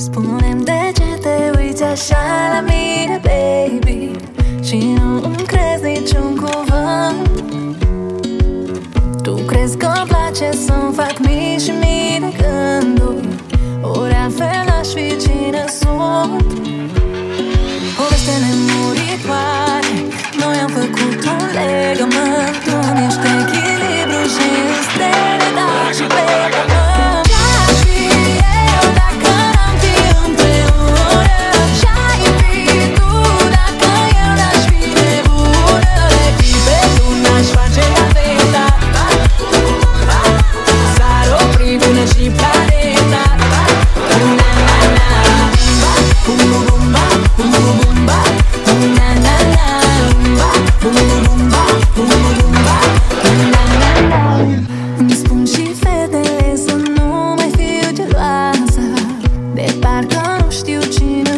Spunem de ce te uiți așa la mine, baby? Și nu îmi crezi niciun cuvânt. Tu crezi că-mi place să-mi fac mici și mii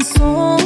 so